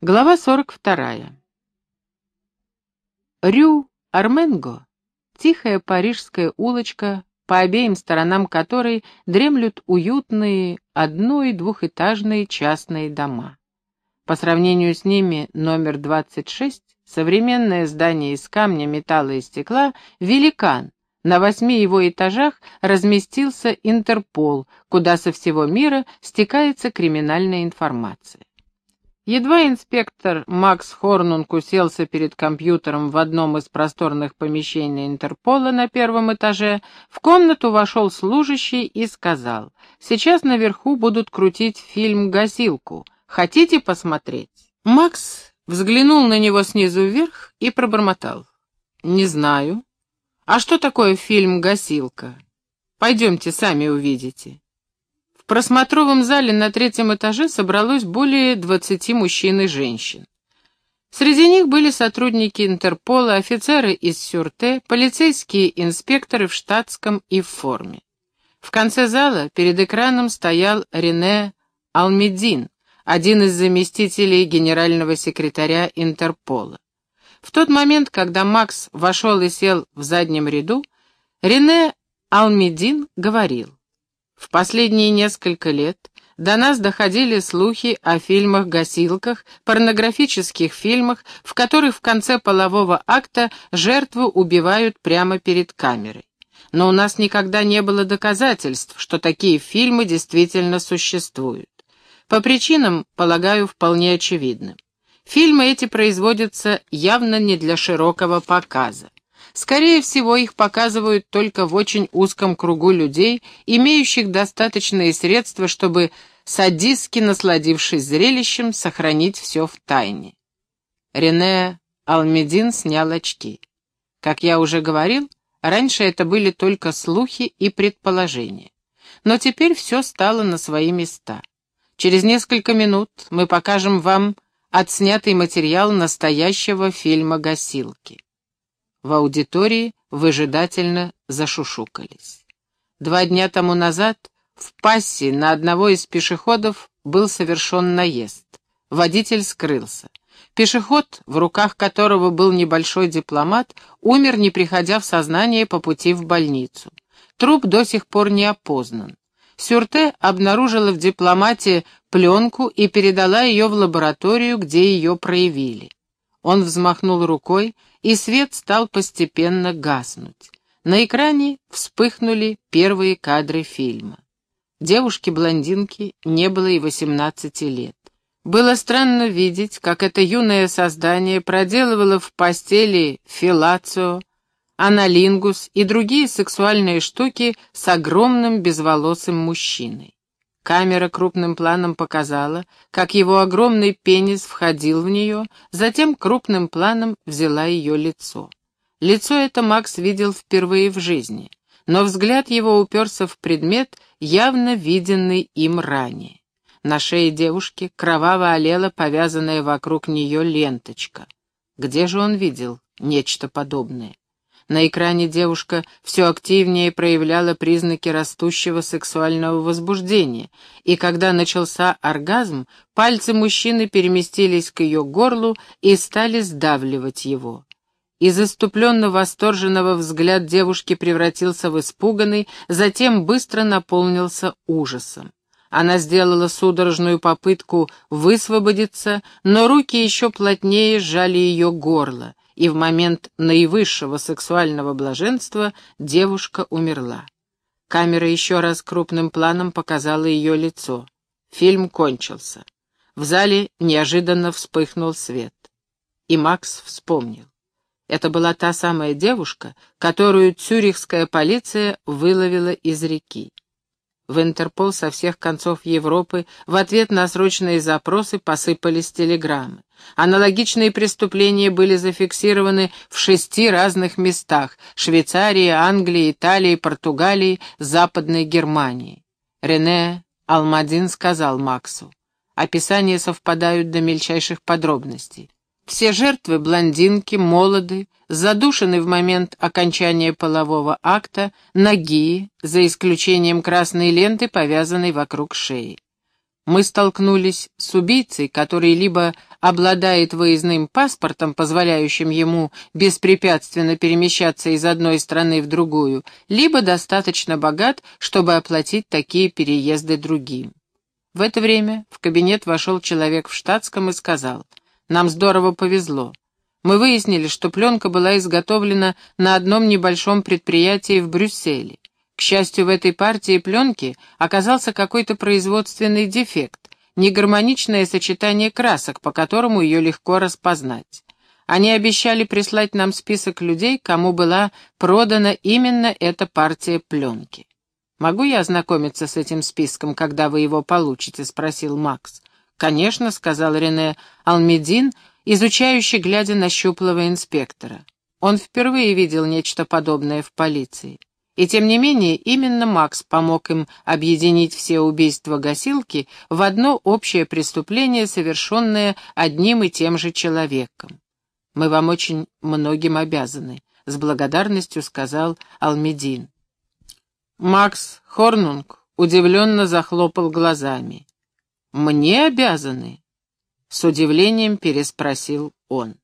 Глава 42. Рю Арменго — тихая парижская улочка, по обеим сторонам которой дремлют уютные одно- и двухэтажные частные дома. По сравнению с ними номер 26, современное здание из камня, металла и стекла, великан. На восьми его этажах разместился Интерпол, куда со всего мира стекается криминальная информация. Едва инспектор Макс Хорнунг уселся перед компьютером в одном из просторных помещений Интерпола на первом этаже, в комнату вошел служащий и сказал, «Сейчас наверху будут крутить фильм «Гасилку». Хотите посмотреть?» Макс взглянул на него снизу вверх и пробормотал, «Не знаю. А что такое фильм «Гасилка»? Пойдемте, сами увидите» просмотровом зале на третьем этаже собралось более двадцати мужчин и женщин. Среди них были сотрудники Интерпола, офицеры из Сюрте, полицейские инспекторы в штатском и в форме. В конце зала перед экраном стоял Рене Алмедин, один из заместителей генерального секретаря Интерпола. В тот момент, когда Макс вошел и сел в заднем ряду, Рене Алмедин говорил. В последние несколько лет до нас доходили слухи о фильмах-гасилках, порнографических фильмах, в которых в конце полового акта жертву убивают прямо перед камерой. Но у нас никогда не было доказательств, что такие фильмы действительно существуют. По причинам, полагаю, вполне очевидным. Фильмы эти производятся явно не для широкого показа. Скорее всего, их показывают только в очень узком кругу людей, имеющих достаточные средства, чтобы, садистски насладившись зрелищем, сохранить все в тайне. Рене Алмедин снял очки. Как я уже говорил, раньше это были только слухи и предположения. Но теперь все стало на свои места. Через несколько минут мы покажем вам отснятый материал настоящего фильма «Гасилки». В аудитории выжидательно зашушукались. Два дня тому назад в пассе на одного из пешеходов был совершен наезд. Водитель скрылся. Пешеход, в руках которого был небольшой дипломат, умер, не приходя в сознание по пути в больницу. Труп до сих пор не опознан. Сюрте обнаружила в дипломате пленку и передала ее в лабораторию, где ее проявили. Он взмахнул рукой, и свет стал постепенно гаснуть. На экране вспыхнули первые кадры фильма. Девушке-блондинке не было и восемнадцати лет. Было странно видеть, как это юное создание проделывало в постели филацио, аналингус и другие сексуальные штуки с огромным безволосым мужчиной. Камера крупным планом показала, как его огромный пенис входил в нее, затем крупным планом взяла ее лицо. Лицо это Макс видел впервые в жизни, но взгляд его уперся в предмет, явно виденный им ранее. На шее девушки кроваво олела повязанная вокруг нее ленточка. Где же он видел нечто подобное? На экране девушка все активнее проявляла признаки растущего сексуального возбуждения, и когда начался оргазм, пальцы мужчины переместились к ее горлу и стали сдавливать его. Из иступленно восторженного взгляд девушки превратился в испуганный, затем быстро наполнился ужасом. Она сделала судорожную попытку высвободиться, но руки еще плотнее сжали ее горло и в момент наивысшего сексуального блаженства девушка умерла. Камера еще раз крупным планом показала ее лицо. Фильм кончился. В зале неожиданно вспыхнул свет. И Макс вспомнил. Это была та самая девушка, которую цюрихская полиция выловила из реки. В Интерпол со всех концов Европы в ответ на срочные запросы посыпались телеграммы. Аналогичные преступления были зафиксированы в шести разных местах — Швейцарии, Англии, Италии, Португалии, Западной Германии. Рене Алмадин сказал Максу. Описания совпадают до мельчайших подробностей. Все жертвы, блондинки, молоды, задушены в момент окончания полового акта, ноги, за исключением красной ленты, повязанной вокруг шеи. Мы столкнулись с убийцей, который либо обладает выездным паспортом, позволяющим ему беспрепятственно перемещаться из одной страны в другую, либо достаточно богат, чтобы оплатить такие переезды другим. В это время в кабинет вошел человек в штатском и сказал, «Нам здорово повезло. Мы выяснили, что пленка была изготовлена на одном небольшом предприятии в Брюсселе. К счастью, в этой партии пленки оказался какой-то производственный дефект, негармоничное сочетание красок, по которому ее легко распознать. Они обещали прислать нам список людей, кому была продана именно эта партия пленки. «Могу я ознакомиться с этим списком, когда вы его получите?» — спросил Макс. «Конечно», — сказал Рене Алмедин, изучающий, глядя на щуплого инспектора. Он впервые видел нечто подобное в полиции. И тем не менее, именно Макс помог им объединить все убийства гасилки в одно общее преступление, совершенное одним и тем же человеком. «Мы вам очень многим обязаны», — с благодарностью сказал Алмедин. Макс Хорнунг удивленно захлопал глазами. «Мне обязаны?» — с удивлением переспросил он.